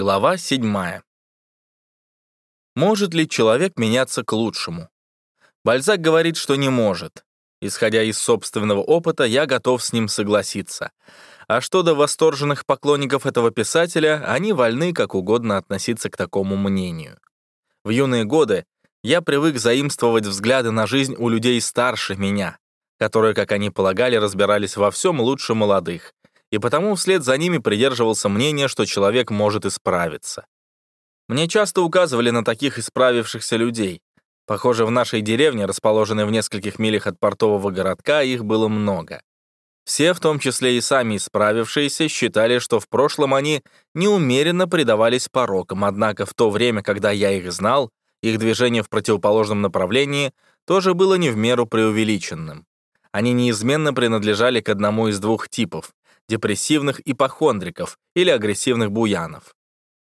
Глава 7. Может ли человек меняться к лучшему? Бальзак говорит, что не может. Исходя из собственного опыта, я готов с ним согласиться. А что до восторженных поклонников этого писателя, они вольны как угодно относиться к такому мнению. В юные годы я привык заимствовать взгляды на жизнь у людей старше меня, которые, как они полагали, разбирались во всем лучше молодых, и потому вслед за ними придерживался мнения, что человек может исправиться. Мне часто указывали на таких исправившихся людей. Похоже, в нашей деревне, расположенной в нескольких милях от портового городка, их было много. Все, в том числе и сами исправившиеся, считали, что в прошлом они неумеренно предавались порокам, однако в то время, когда я их знал, их движение в противоположном направлении тоже было не в меру преувеличенным. Они неизменно принадлежали к одному из двух типов депрессивных ипохондриков или агрессивных буянов.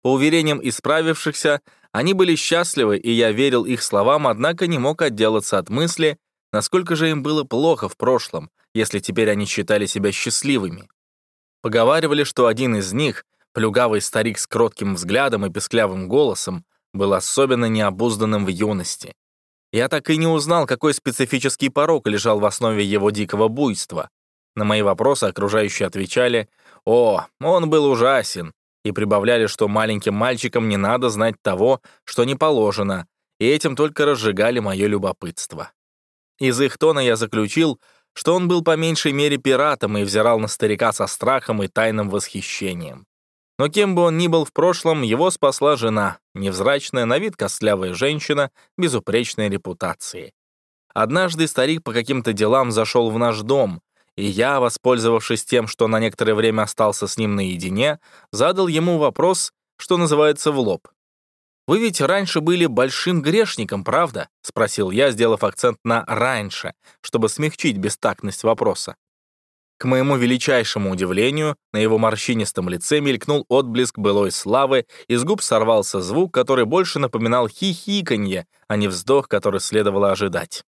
По уверениям исправившихся, они были счастливы, и я верил их словам, однако не мог отделаться от мысли, насколько же им было плохо в прошлом, если теперь они считали себя счастливыми. Поговаривали, что один из них, плюгавый старик с кротким взглядом и песклявым голосом, был особенно необузданным в юности. Я так и не узнал, какой специфический порог лежал в основе его дикого буйства. На мои вопросы окружающие отвечали «О, он был ужасен», и прибавляли, что маленьким мальчикам не надо знать того, что не положено, и этим только разжигали мое любопытство. Из их тона я заключил, что он был по меньшей мере пиратом и взирал на старика со страхом и тайным восхищением. Но кем бы он ни был в прошлом, его спасла жена, невзрачная, на вид костлявая женщина, безупречной репутации. Однажды старик по каким-то делам зашел в наш дом, и я, воспользовавшись тем, что на некоторое время остался с ним наедине, задал ему вопрос, что называется, в лоб. «Вы ведь раньше были большим грешником, правда?» — спросил я, сделав акцент на «раньше», чтобы смягчить бестактность вопроса. К моему величайшему удивлению, на его морщинистом лице мелькнул отблеск былой славы, и с губ сорвался звук, который больше напоминал хихиканье, а не вздох, который следовало ожидать.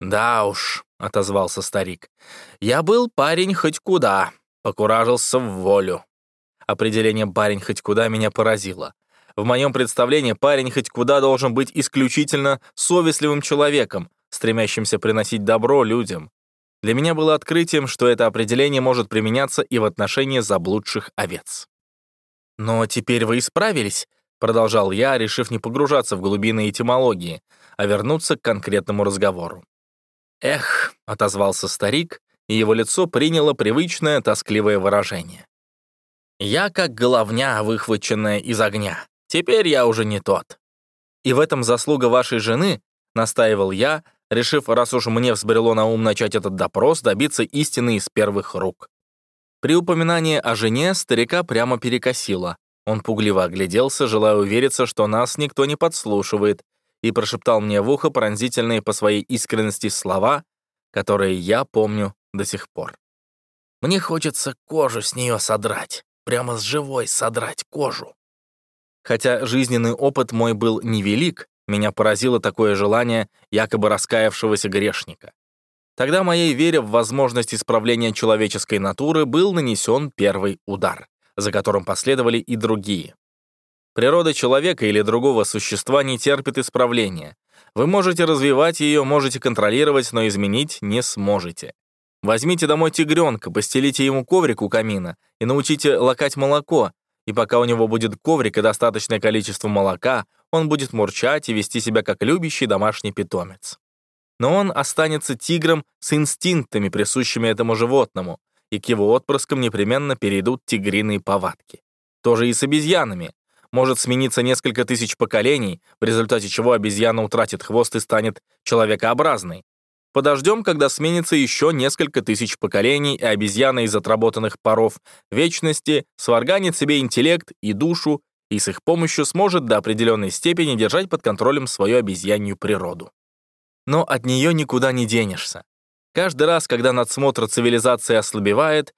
«Да уж», — отозвался старик, — «я был парень хоть куда, покуражился в волю». Определение «парень хоть куда» меня поразило. В моем представлении парень хоть куда должен быть исключительно совестливым человеком, стремящимся приносить добро людям. Для меня было открытием, что это определение может применяться и в отношении заблудших овец. «Но теперь вы исправились», — продолжал я, решив не погружаться в глубины этимологии, а вернуться к конкретному разговору. «Эх», — отозвался старик, и его лицо приняло привычное тоскливое выражение. «Я как головня, выхваченная из огня. Теперь я уже не тот. И в этом заслуга вашей жены, — настаивал я, решив, раз уж мне взбрело на ум начать этот допрос, добиться истины из первых рук. При упоминании о жене старика прямо перекосило. Он пугливо огляделся, желая увериться, что нас никто не подслушивает, и прошептал мне в ухо пронзительные по своей искренности слова, которые я помню до сих пор. «Мне хочется кожу с нее содрать, прямо с живой содрать кожу». Хотя жизненный опыт мой был невелик, меня поразило такое желание якобы раскаявшегося грешника. Тогда моей вере в возможность исправления человеческой натуры был нанесен первый удар, за которым последовали и другие. Природа человека или другого существа не терпит исправления. Вы можете развивать ее, можете контролировать, но изменить не сможете. Возьмите домой тигренка, постелите ему коврик у камина и научите лакать молоко, и пока у него будет коврик и достаточное количество молока, он будет мурчать и вести себя как любящий домашний питомец. Но он останется тигром с инстинктами, присущими этому животному, и к его отпрыскам непременно перейдут тигриные повадки. То же и с обезьянами может смениться несколько тысяч поколений, в результате чего обезьяна утратит хвост и станет человекообразной. Подождем, когда сменится еще несколько тысяч поколений, и обезьяна из отработанных паров вечности сварганит себе интеллект и душу, и с их помощью сможет до определенной степени держать под контролем свою обезьянью природу. Но от нее никуда не денешься. Каждый раз, когда надсмотр цивилизации ослабевает,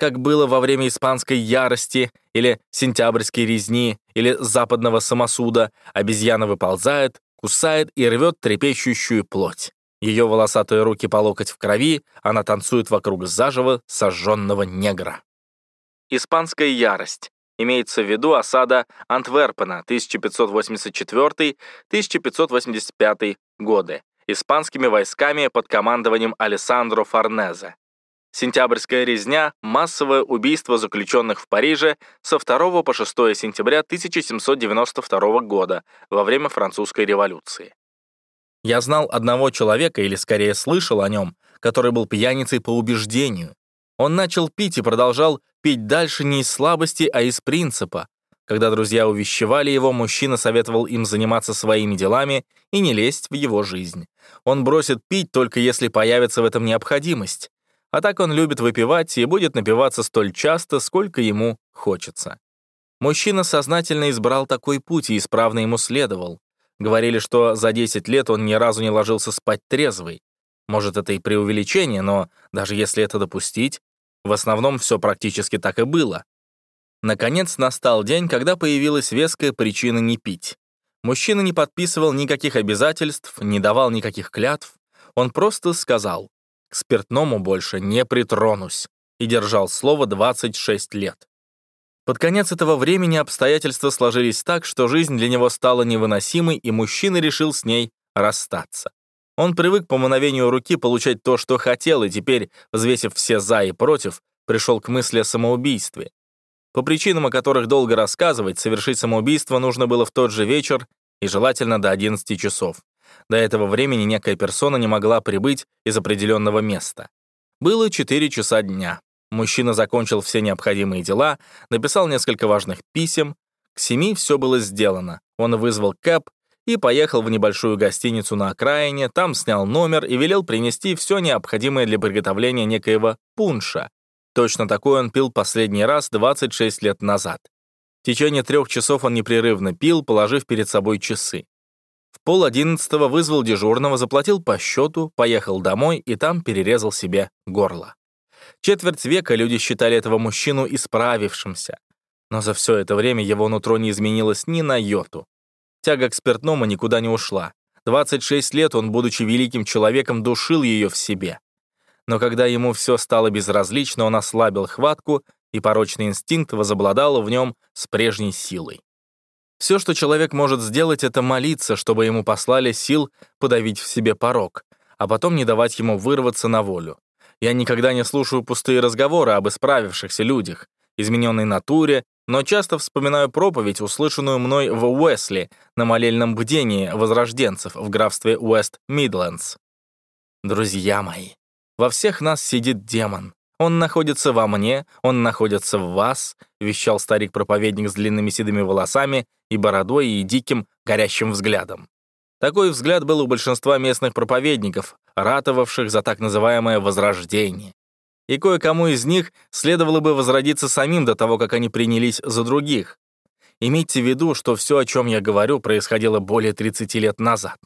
как было во время испанской ярости или сентябрьской резни или западного самосуда, обезьяна выползает, кусает и рвет трепещущую плоть. Ее волосатые руки по локоть в крови, она танцует вокруг заживо сожженного негра. Испанская ярость. Имеется в виду осада Антверпена 1584-1585 годы испанскими войсками под командованием Алессандро Форнезе. Сентябрьская резня – массовое убийство заключенных в Париже со 2 по 6 сентября 1792 года во время французской революции. Я знал одного человека, или скорее слышал о нем, который был пьяницей по убеждению. Он начал пить и продолжал пить дальше не из слабости, а из принципа. Когда друзья увещевали его, мужчина советовал им заниматься своими делами и не лезть в его жизнь. Он бросит пить только если появится в этом необходимость. А так он любит выпивать и будет напиваться столь часто, сколько ему хочется. Мужчина сознательно избрал такой путь и исправно ему следовал. Говорили, что за 10 лет он ни разу не ложился спать трезвый. Может, это и преувеличение, но даже если это допустить, в основном все практически так и было. Наконец настал день, когда появилась веская причина не пить. Мужчина не подписывал никаких обязательств, не давал никаких клятв. Он просто сказал «К спиртному больше не притронусь» и держал слово 26 лет. Под конец этого времени обстоятельства сложились так, что жизнь для него стала невыносимой, и мужчина решил с ней расстаться. Он привык по мановению руки получать то, что хотел, и теперь, взвесив все «за» и «против», пришел к мысли о самоубийстве. По причинам, о которых долго рассказывать, совершить самоубийство нужно было в тот же вечер и желательно до 11 часов. До этого времени некая персона не могла прибыть из определенного места. Было 4 часа дня. Мужчина закончил все необходимые дела, написал несколько важных писем. К семи все было сделано. Он вызвал кэп и поехал в небольшую гостиницу на окраине, там снял номер и велел принести все необходимое для приготовления некоего пунша, Точно такой он пил последний раз 26 лет назад. В течение трех часов он непрерывно пил, положив перед собой часы. Пол одиннадцатого вызвал дежурного, заплатил по счету, поехал домой и там перерезал себе горло. Четверть века люди считали этого мужчину исправившимся. Но за все это время его нутро не изменилось ни на йоту. Тяга к спиртному никуда не ушла. 26 лет он, будучи великим человеком, душил ее в себе но когда ему все стало безразлично, он ослабил хватку, и порочный инстинкт возобладал в нем с прежней силой. Все, что человек может сделать, это молиться, чтобы ему послали сил подавить в себе порог, а потом не давать ему вырваться на волю. Я никогда не слушаю пустые разговоры об исправившихся людях, измененной натуре, но часто вспоминаю проповедь, услышанную мной в Уэсли на молельном бдении возрожденцев в графстве Уэст-Мидлендс. Друзья мои, во всех нас сидит демон. Он находится во мне, он находится в вас», — вещал старик-проповедник с длинными седыми волосами и бородой и диким, горящим взглядом. Такой взгляд был у большинства местных проповедников, ратовавших за так называемое «возрождение». И кое-кому из них следовало бы возродиться самим до того, как они принялись за других. Имейте в виду, что все, о чем я говорю, происходило более 30 лет назад.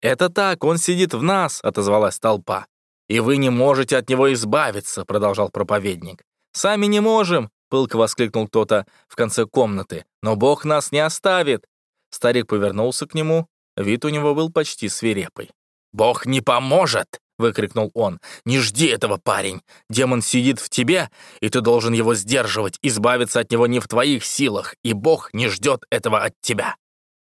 «Это так, он сидит в нас», — отозвалась толпа. «И вы не можете от него избавиться», — продолжал проповедник. «Сами не можем», — пылко воскликнул кто-то в конце комнаты. «Но Бог нас не оставит». Старик повернулся к нему. Вид у него был почти свирепый. «Бог не поможет!» — выкрикнул он. «Не жди этого, парень! Демон сидит в тебе, и ты должен его сдерживать. Избавиться от него не в твоих силах, и Бог не ждет этого от тебя!»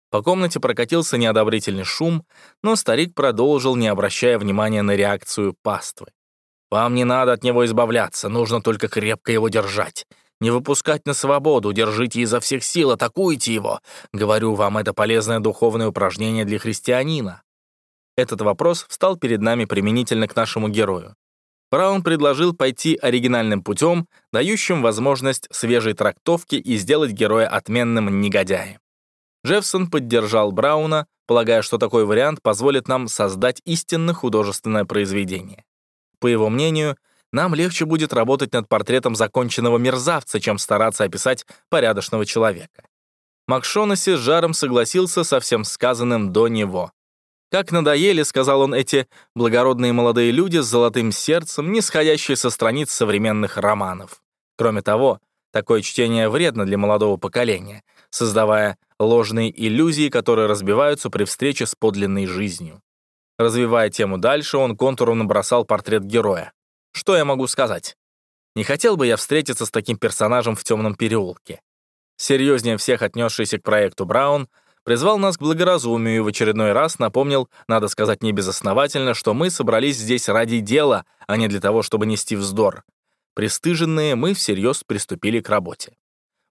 По комнате прокатился неодобрительный шум, но старик продолжил, не обращая внимания на реакцию паствы. «Вам не надо от него избавляться, нужно только крепко его держать. Не выпускать на свободу, держите изо всех сил, атакуйте его. Говорю вам, это полезное духовное упражнение для христианина». Этот вопрос встал перед нами применительно к нашему герою. Браун предложил пойти оригинальным путем, дающим возможность свежей трактовки и сделать героя отменным негодяем. Джеффсон поддержал Брауна, полагая, что такой вариант позволит нам создать истинно художественное произведение. По его мнению, нам легче будет работать над портретом законченного мерзавца, чем стараться описать порядочного человека. Макшонаси с жаром согласился со всем сказанным до него. «Как надоели», — сказал он, — «эти благородные молодые люди с золотым сердцем, не сходящие со страниц современных романов». Кроме того, такое чтение вредно для молодого поколения, создавая ложные иллюзии, которые разбиваются при встрече с подлинной жизнью. Развивая тему дальше, он контуром набросал портрет героя. Что я могу сказать? Не хотел бы я встретиться с таким персонажем в темном переулке. серьезнее всех отнесшийся к проекту Браун, призвал нас к благоразумию и в очередной раз напомнил, надо сказать небезосновательно, что мы собрались здесь ради дела, а не для того, чтобы нести вздор. Престыженные, мы всерьез приступили к работе.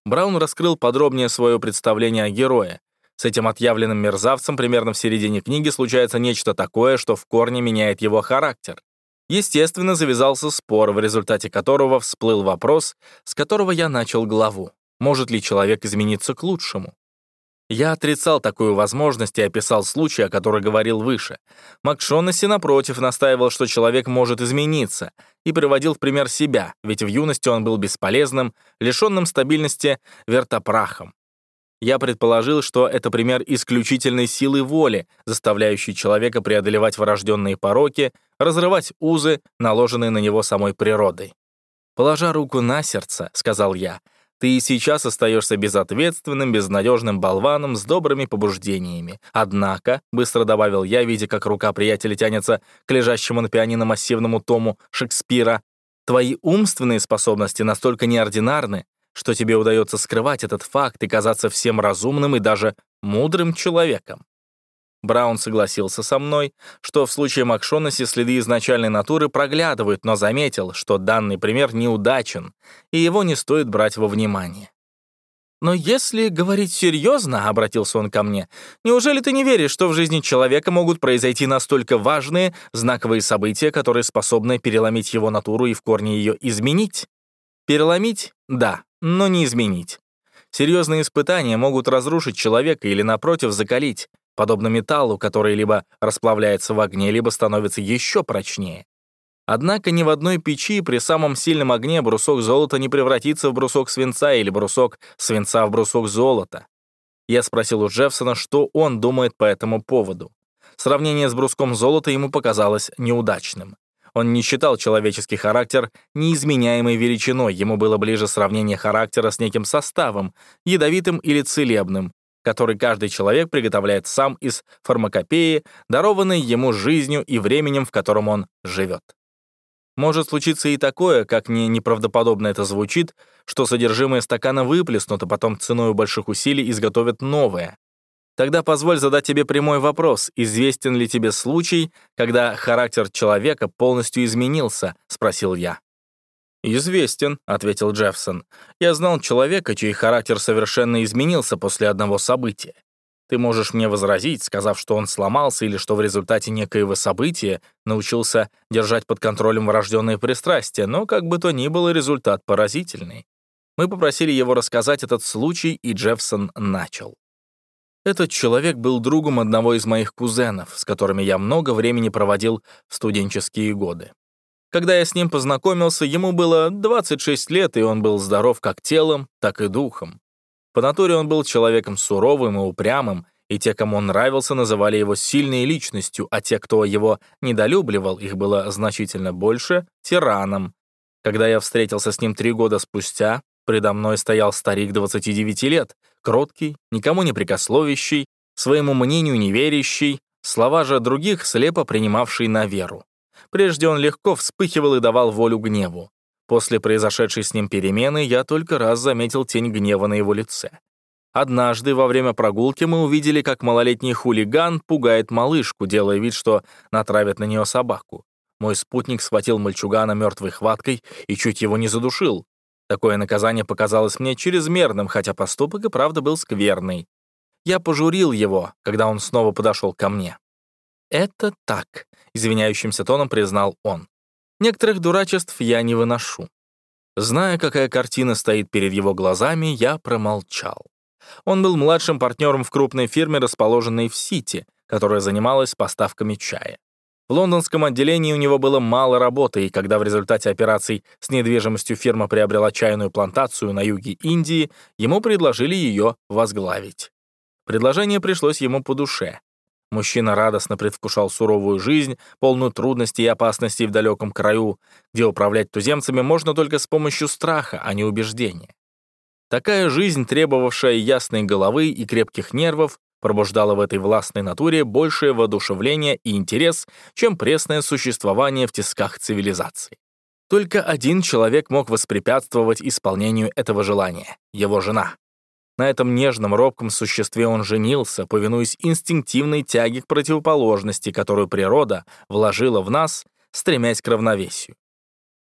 Браун раскрыл подробнее свое представление о герое. С этим отъявленным мерзавцем примерно в середине книги случается нечто такое, что в корне меняет его характер. Естественно, завязался спор, в результате которого всплыл вопрос, с которого я начал главу. Может ли человек измениться к лучшему? Я отрицал такую возможность и описал случай, о котором говорил выше. Макшонесси, напротив, настаивал, что человек может измениться, и приводил в пример себя, ведь в юности он был бесполезным, лишенным стабильности вертопрахом. Я предположил, что это пример исключительной силы воли, заставляющей человека преодолевать врожденные пороки, разрывать узы, наложенные на него самой природой. «Положа руку на сердце», — сказал я, — ты и сейчас остаешься безответственным, безнадежным болваном с добрыми побуждениями. Однако, — быстро добавил я, видя, как рука приятеля тянется к лежащему на пианино массивному тому Шекспира, твои умственные способности настолько неординарны, что тебе удается скрывать этот факт и казаться всем разумным и даже мудрым человеком. Браун согласился со мной, что в случае Макшонаси следы изначальной натуры проглядывают, но заметил, что данный пример неудачен, и его не стоит брать во внимание. «Но если говорить серьезно, — обратился он ко мне, — неужели ты не веришь, что в жизни человека могут произойти настолько важные, знаковые события, которые способны переломить его натуру и в корне ее изменить? Переломить — да, но не изменить. Серьезные испытания могут разрушить человека или, напротив, закалить подобно металлу, который либо расплавляется в огне, либо становится еще прочнее. Однако ни в одной печи при самом сильном огне брусок золота не превратится в брусок свинца или брусок свинца в брусок золота. Я спросил у Джеффсона, что он думает по этому поводу. Сравнение с бруском золота ему показалось неудачным. Он не считал человеческий характер неизменяемой величиной, ему было ближе сравнение характера с неким составом, ядовитым или целебным, который каждый человек приготовляет сам из фармакопеи, дарованной ему жизнью и временем, в котором он живет. Может случиться и такое, как не неправдоподобно это звучит, что содержимое стакана выплеснут, а потом ценой больших усилий изготовят новое. Тогда позволь задать тебе прямой вопрос. Известен ли тебе случай, когда характер человека полностью изменился? — спросил я. «Известен», — ответил Джеффсон. «Я знал человека, чей характер совершенно изменился после одного события. Ты можешь мне возразить, сказав, что он сломался или что в результате некоего события научился держать под контролем врожденные пристрастия, но как бы то ни было, результат поразительный. Мы попросили его рассказать этот случай, и Джеффсон начал. Этот человек был другом одного из моих кузенов, с которыми я много времени проводил в студенческие годы. Когда я с ним познакомился, ему было 26 лет, и он был здоров как телом, так и духом. По натуре он был человеком суровым и упрямым, и те, кому он нравился, называли его сильной личностью, а те, кто его недолюбливал, их было значительно больше, тираном. Когда я встретился с ним три года спустя, предо мной стоял старик 29 лет, кроткий, никому не прикословящий, своему мнению неверящий, слова же других слепо принимавший на веру. Прежде он легко вспыхивал и давал волю гневу. После произошедшей с ним перемены я только раз заметил тень гнева на его лице. Однажды во время прогулки мы увидели, как малолетний хулиган пугает малышку, делая вид, что натравит на нее собаку. Мой спутник схватил мальчугана мертвой хваткой и чуть его не задушил. Такое наказание показалось мне чрезмерным, хотя поступок и правда был скверный. Я пожурил его, когда он снова подошел ко мне. «Это так», — извиняющимся тоном признал он. «Некоторых дурачеств я не выношу». Зная, какая картина стоит перед его глазами, я промолчал. Он был младшим партнером в крупной фирме, расположенной в Сити, которая занималась поставками чая. В лондонском отделении у него было мало работы, и когда в результате операций с недвижимостью фирма приобрела чайную плантацию на юге Индии, ему предложили ее возглавить. Предложение пришлось ему по душе. Мужчина радостно предвкушал суровую жизнь, полную трудностей и опасностей в далеком краю, где управлять туземцами можно только с помощью страха, а не убеждения. Такая жизнь, требовавшая ясной головы и крепких нервов, пробуждала в этой властной натуре большее воодушевление и интерес, чем пресное существование в тисках цивилизации. Только один человек мог воспрепятствовать исполнению этого желания — его жена. На этом нежном, робком существе он женился, повинуясь инстинктивной тяге к противоположности, которую природа вложила в нас, стремясь к равновесию.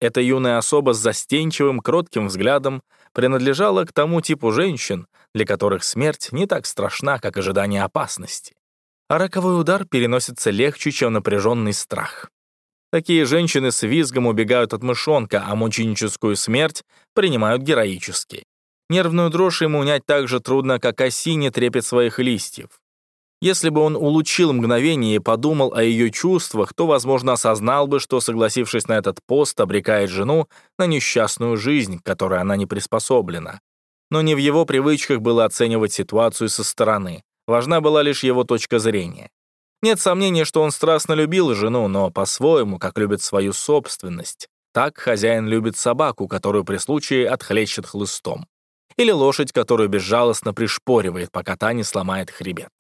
Эта юная особа с застенчивым, кротким взглядом принадлежала к тому типу женщин, для которых смерть не так страшна, как ожидание опасности. А роковой удар переносится легче, чем напряженный страх. Такие женщины с визгом убегают от мышонка, а мученическую смерть принимают героически. Нервную дрожь ему унять так же трудно, как осине трепет своих листьев. Если бы он улучил мгновение и подумал о ее чувствах, то, возможно, осознал бы, что, согласившись на этот пост, обрекает жену на несчастную жизнь, к которой она не приспособлена. Но не в его привычках было оценивать ситуацию со стороны. Важна была лишь его точка зрения. Нет сомнения, что он страстно любил жену, но по-своему, как любит свою собственность. Так хозяин любит собаку, которую при случае отхлещет хлыстом. Или лошадь, которую безжалостно пришпоривает, пока та не сломает хребет.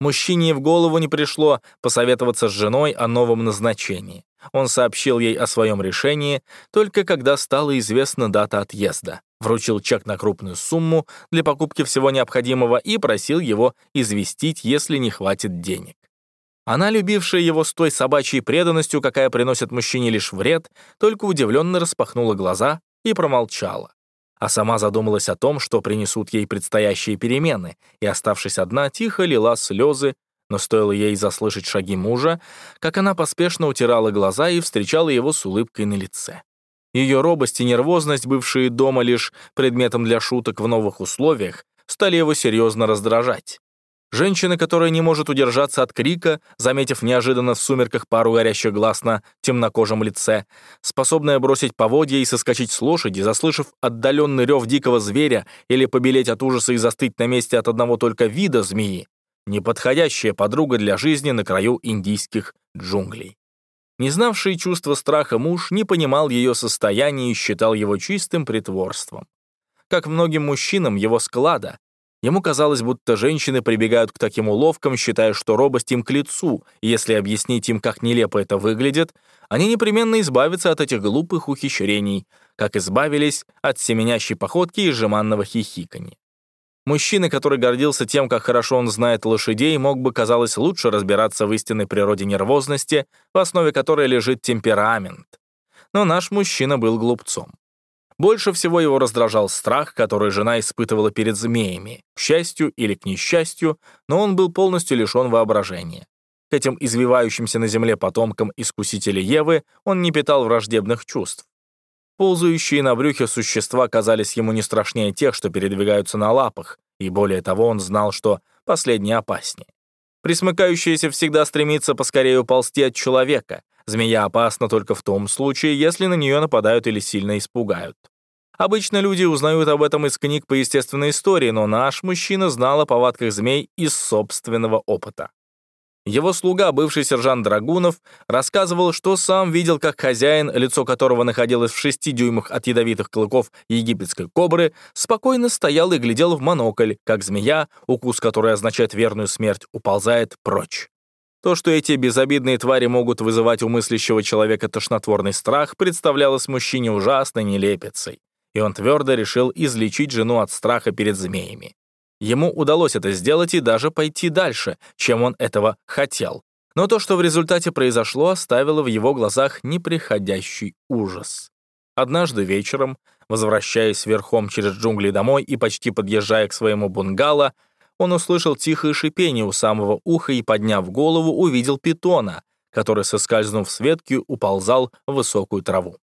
Мужчине в голову не пришло посоветоваться с женой о новом назначении. Он сообщил ей о своем решении только когда стала известна дата отъезда, вручил чек на крупную сумму для покупки всего необходимого и просил его известить, если не хватит денег. Она, любившая его с той собачьей преданностью, какая приносит мужчине лишь вред, только удивленно распахнула глаза и промолчала а сама задумалась о том, что принесут ей предстоящие перемены, и, оставшись одна, тихо лила слезы, но стоило ей заслышать шаги мужа, как она поспешно утирала глаза и встречала его с улыбкой на лице. Ее робость и нервозность, бывшие дома лишь предметом для шуток в новых условиях, стали его серьезно раздражать. Женщина, которая не может удержаться от крика, заметив неожиданно в сумерках пару горящих глаз на темнокожем лице, способная бросить поводья и соскочить с лошади, заслышав отдаленный рев дикого зверя или побелеть от ужаса и застыть на месте от одного только вида змеи, неподходящая подруга для жизни на краю индийских джунглей. Не знавший чувства страха муж не понимал ее состояние и считал его чистым притворством. Как многим мужчинам его склада, Ему казалось, будто женщины прибегают к таким уловкам, считая, что робость им к лицу, и если объяснить им, как нелепо это выглядит, они непременно избавятся от этих глупых ухищрений, как избавились от семенящей походки и жеманного хихиканья. Мужчина, который гордился тем, как хорошо он знает лошадей, мог бы, казалось, лучше разбираться в истинной природе нервозности, в основе которой лежит темперамент. Но наш мужчина был глупцом. Больше всего его раздражал страх, который жена испытывала перед змеями, к счастью или к несчастью, но он был полностью лишен воображения. К этим извивающимся на земле потомкам искусителя Евы он не питал враждебных чувств. Ползающие на брюхе существа казались ему не страшнее тех, что передвигаются на лапах, и более того он знал, что последнее опаснее. Присмыкающаяся всегда стремится поскорее уползти от человека, Змея опасна только в том случае, если на нее нападают или сильно испугают. Обычно люди узнают об этом из книг по естественной истории, но наш мужчина знал о повадках змей из собственного опыта. Его слуга, бывший сержант Драгунов, рассказывал, что сам видел, как хозяин, лицо которого находилось в шести дюймах от ядовитых клыков египетской кобры, спокойно стоял и глядел в монокль, как змея, укус которой означает верную смерть, уползает прочь. То, что эти безобидные твари могут вызывать у мыслящего человека тошнотворный страх, представлялось мужчине ужасной нелепицей, и он твердо решил излечить жену от страха перед змеями. Ему удалось это сделать и даже пойти дальше, чем он этого хотел. Но то, что в результате произошло, оставило в его глазах неприходящий ужас. Однажды вечером, возвращаясь верхом через джунгли домой и почти подъезжая к своему бунгало, он услышал тихое шипение у самого уха и, подняв голову, увидел питона, который, соскользнув с ветки, уползал в высокую траву.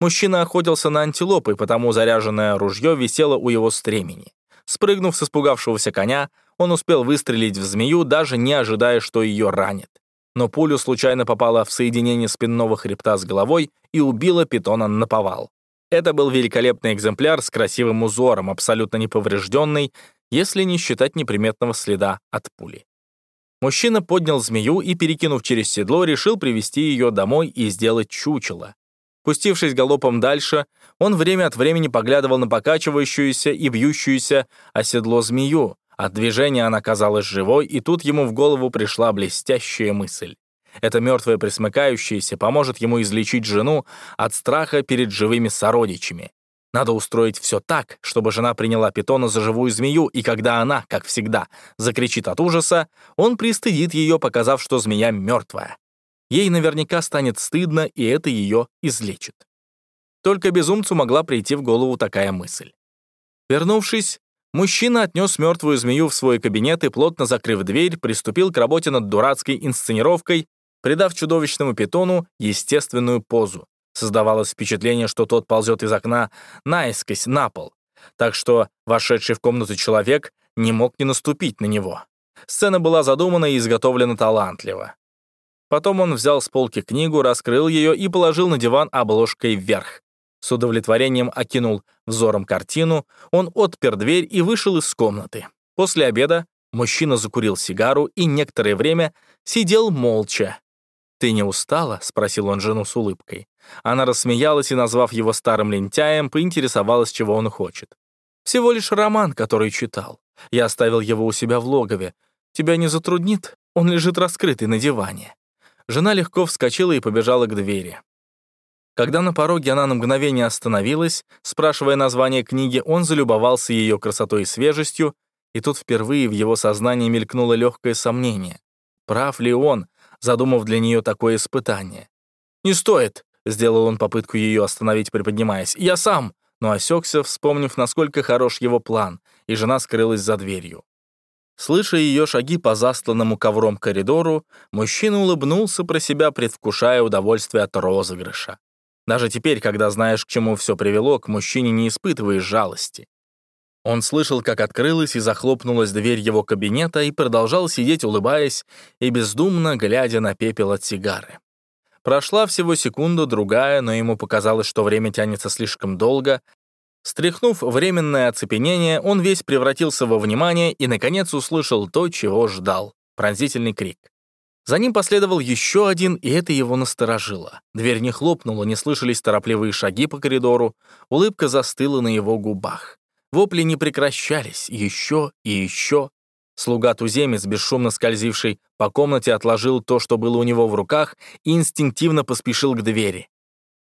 Мужчина охотился на антилопы, потому заряженное ружье висело у его стремени. Спрыгнув с испугавшегося коня, он успел выстрелить в змею, даже не ожидая, что ее ранит. Но пулю случайно попала в соединение спинного хребта с головой и убила питона на повал. Это был великолепный экземпляр с красивым узором, абсолютно неповрежденный, если не считать неприметного следа от пули. Мужчина поднял змею и, перекинув через седло, решил привести ее домой и сделать чучело. Пустившись галопом дальше, он время от времени поглядывал на покачивающуюся и бьющуюся о седло змею. От движения она казалась живой, и тут ему в голову пришла блестящая мысль. Это мертвое присмыкающееся поможет ему излечить жену от страха перед живыми сородичами. Надо устроить все так, чтобы жена приняла питона за живую змею, и когда она, как всегда, закричит от ужаса, он пристыдит ее, показав, что змея мертвая. Ей наверняка станет стыдно, и это ее излечит. Только безумцу могла прийти в голову такая мысль. Вернувшись, мужчина отнес мертвую змею в свой кабинет и, плотно закрыв дверь, приступил к работе над дурацкой инсценировкой, придав чудовищному питону естественную позу. Создавалось впечатление, что тот ползет из окна наискось на пол, так что вошедший в комнату человек не мог не наступить на него. Сцена была задумана и изготовлена талантливо. Потом он взял с полки книгу, раскрыл ее и положил на диван обложкой вверх. С удовлетворением окинул взором картину, он отпер дверь и вышел из комнаты. После обеда мужчина закурил сигару и некоторое время сидел молча. «Ты не устала?» — спросил он жену с улыбкой. Она рассмеялась и, назвав его старым лентяем, поинтересовалась, чего он хочет. «Всего лишь роман, который читал. Я оставил его у себя в логове. Тебя не затруднит? Он лежит раскрытый на диване». Жена легко вскочила и побежала к двери. Когда на пороге она на мгновение остановилась, спрашивая название книги, он залюбовался ее красотой и свежестью, и тут впервые в его сознании мелькнуло легкое сомнение. Прав ли он, задумав для нее такое испытание? «Не стоит!» Сделал он попытку ее остановить, приподнимаясь. «Я сам!» Но осекся, вспомнив, насколько хорош его план, и жена скрылась за дверью. Слыша ее шаги по застланному ковром коридору, мужчина улыбнулся про себя, предвкушая удовольствие от розыгрыша. Даже теперь, когда знаешь, к чему все привело, к мужчине не испытываешь жалости. Он слышал, как открылась и захлопнулась дверь его кабинета и продолжал сидеть, улыбаясь и бездумно глядя на пепел от сигары. Прошла всего секунда-другая, но ему показалось, что время тянется слишком долго. Стряхнув временное оцепенение, он весь превратился во внимание и, наконец, услышал то, чего ждал — пронзительный крик. За ним последовал еще один, и это его насторожило. Дверь не хлопнула, не слышались торопливые шаги по коридору, улыбка застыла на его губах. Вопли не прекращались, еще и еще. Слуга-туземец, бесшумно скользивший по комнате, отложил то, что было у него в руках, и инстинктивно поспешил к двери.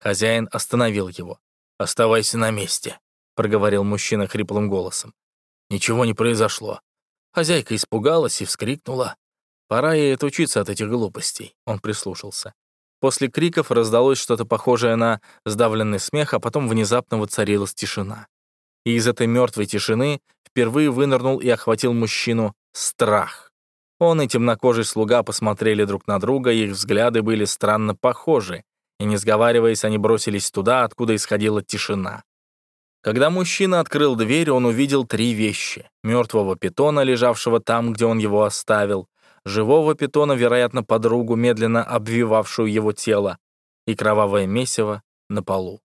Хозяин остановил его. «Оставайся на месте», — проговорил мужчина хриплым голосом. «Ничего не произошло». Хозяйка испугалась и вскрикнула. «Пора ей отучиться от этих глупостей», — он прислушался. После криков раздалось что-то похожее на сдавленный смех, а потом внезапно воцарилась тишина. И из этой мертвой тишины впервые вынырнул и охватил мужчину страх. Он и темнокожий слуга посмотрели друг на друга, их взгляды были странно похожи, и, не сговариваясь, они бросились туда, откуда исходила тишина. Когда мужчина открыл дверь, он увидел три вещи. Мертвого питона, лежавшего там, где он его оставил, живого питона, вероятно, подругу, медленно обвивавшую его тело, и кровавое месиво на полу.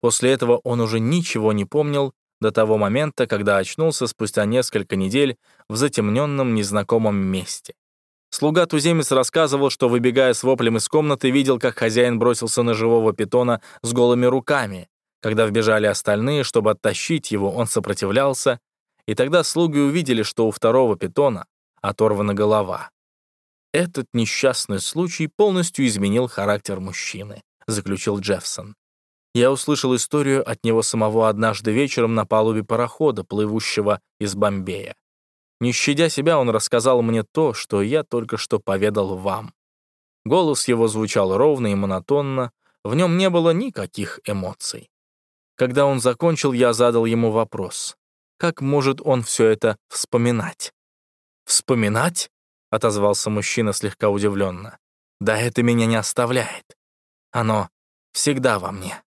После этого он уже ничего не помнил до того момента, когда очнулся спустя несколько недель в затемненном незнакомом месте. Слуга-туземец рассказывал, что, выбегая с воплем из комнаты, видел, как хозяин бросился на живого питона с голыми руками. Когда вбежали остальные, чтобы оттащить его, он сопротивлялся, и тогда слуги увидели, что у второго питона оторвана голова. Этот несчастный случай полностью изменил характер мужчины, заключил Джеффсон. Я услышал историю от него самого однажды вечером на палубе парохода, плывущего из Бомбея. Не щадя себя, он рассказал мне то, что я только что поведал вам. Голос его звучал ровно и монотонно, в нем не было никаких эмоций. Когда он закончил, я задал ему вопрос. Как может он все это вспоминать? «Вспоминать?» — отозвался мужчина слегка удивленно. «Да это меня не оставляет. Оно всегда во мне».